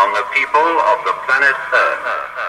From the people of the planet Earth.